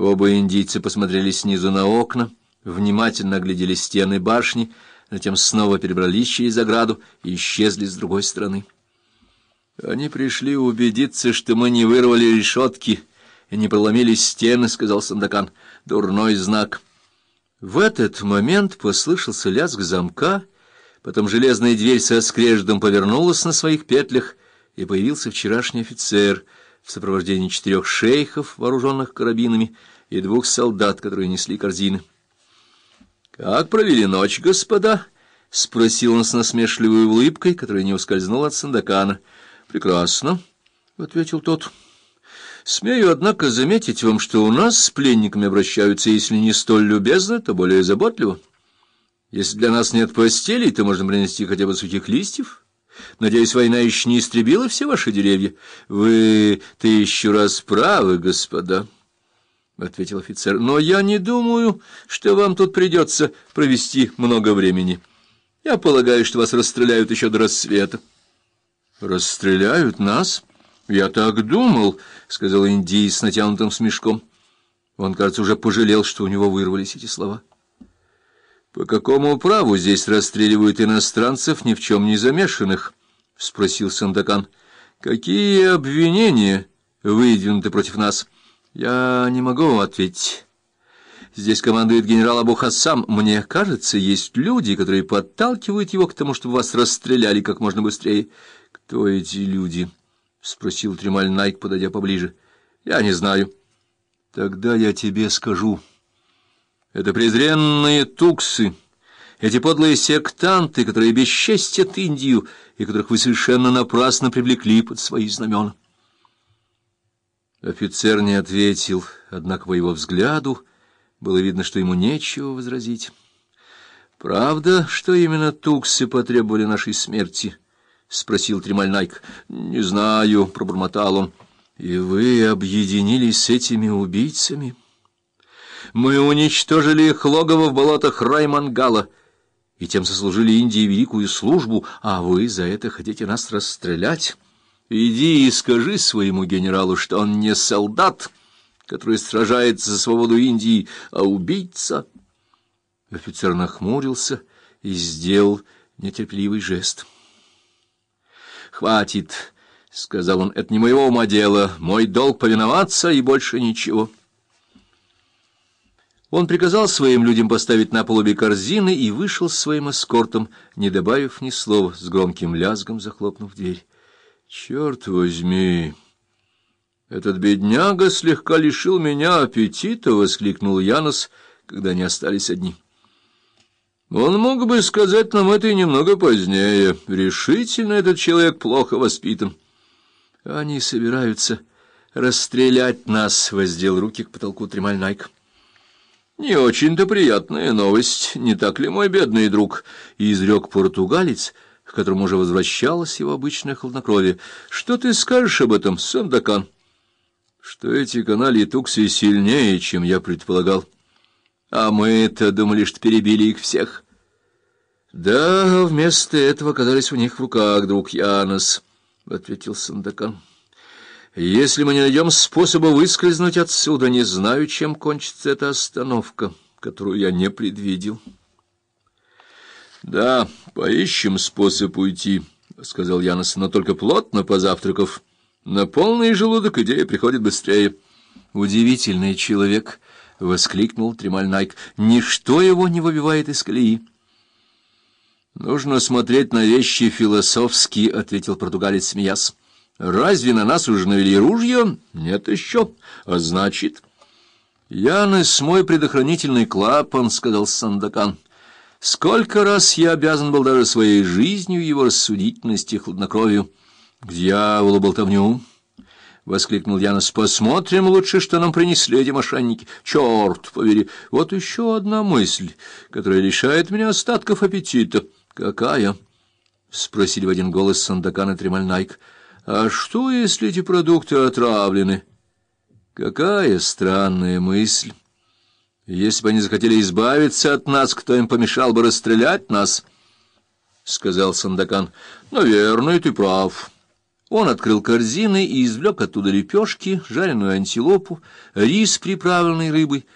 Оба индийца посмотрели снизу на окна, внимательно оглядели стены башни, затем снова перебрались через ограду и исчезли с другой стороны. «Они пришли убедиться, что мы не вырвали решетки и не проломили стены», — сказал Сандакан. «Дурной знак». В этот момент послышался лязг замка, потом железная дверь со скрежетом повернулась на своих петлях, и появился вчерашний офицер в сопровождении четырех шейхов, вооруженных карабинами, и двух солдат, которые несли корзины. «Как провели ночь, господа?» — спросил он с насмешливой улыбкой, которая не ускользнула от Сандакана. «Прекрасно», — ответил тот. «Смею, однако, заметить вам, что у нас с пленниками обращаются, если не столь любезно, то более заботливо. Если для нас нет постелей, то можно принести хотя бы сухих листьев». Надеюсь, война еще не истребила все ваши деревья. Вы тысячу раз правы, господа, — ответил офицер. Но я не думаю, что вам тут придется провести много времени. Я полагаю, что вас расстреляют еще до рассвета. Расстреляют нас? Я так думал, — сказал индиец с натянутым смешком. Он, кажется, уже пожалел, что у него вырвались эти слова. — По какому праву здесь расстреливают иностранцев, ни в чем не замешанных? — спросил Сандакан. — Какие обвинения выдвинуты против нас? — Я не могу ответить. Здесь командует генерал Абу Хассам. Мне кажется, есть люди, которые подталкивают его к тому, чтобы вас расстреляли как можно быстрее. — Кто эти люди? — спросил Тремаль Найк, подойдя поближе. — Я не знаю. — Тогда я тебе скажу. — это презренные туксы, эти подлые сектанты, которые бесчестят Индию и которых вы совершенно напрасно привлекли под свои знамена. Офицер не ответил, однако по его взгляду было видно, что ему нечего возразить. «Правда, что именно туксы потребовали нашей смерти?» — спросил Тремальнайк. «Не знаю», — пробормотал он. «И вы объединились с этими убийцами?» Мы уничтожили их логово в болотах Раймангала, и тем сослужили Индии великую службу, а вы за это хотите нас расстрелять? Иди и скажи своему генералу, что он не солдат, который сражается за свободу Индии, а убийца. Офицер нахмурился и сделал нетерпеливый жест. «Хватит!» — сказал он, — это не моего ума дело. Мой долг повиноваться и больше ничего. Он приказал своим людям поставить на полубе корзины и вышел с своим эскортом, не добавив ни слова, с громким лязгом захлопнув дверь. «Черт возьми! Этот бедняга слегка лишил меня аппетита!» — воскликнул Янос, когда они остались одни. «Он мог бы сказать нам это и немного позднее. Решительно этот человек плохо воспитан. Они собираются расстрелять нас!» — воздел руки к потолку Тремаль Найк. «Не очень-то приятная новость, не так ли, мой бедный друг?» — изрек португалец, к которому уже возвращалось его обычное хладнокровие. «Что ты скажешь об этом, Сандакан?» «Что эти канали тукси сильнее, чем я предполагал. А мы-то думали, что перебили их всех». «Да, вместо этого оказались у них в руках, друг Янос», — ответил Сандакан. Если мы не найдем способа выскользнуть отсюда, не знаю, чем кончится эта остановка, которую я не предвидел. — Да, поищем способ уйти, — сказал Янос, — но только плотно позавтракав. На полный желудок идея приходит быстрее. — Удивительный человек! — воскликнул Тремаль Найк. — Ничто его не выбивает из колеи. — Нужно смотреть на вещи философски, — ответил португалец, смеясь. Разве на нас уже навели ружья? Нет еще. А значит... Янес, мой предохранительный клапан, — сказал Сандакан. Сколько раз я обязан был даже своей жизнью его рассудительности и хладнокровию. К дьяволу болтовню! — воскликнул Янос. — Посмотрим лучше, что нам принесли эти мошенники. Черт побери! Вот еще одна мысль, которая лишает меня остатков аппетита. — Какая? — спросили в один голос Сандакан и Тремальнайк. А что, если эти продукты отравлены? Какая странная мысль! Если бы они захотели избавиться от нас, кто им помешал бы расстрелять нас? — сказал Сандакан. — Наверное, ты прав, Он открыл корзины и извлек оттуда лепешки, жареную антилопу, рис, приправленный рыбой,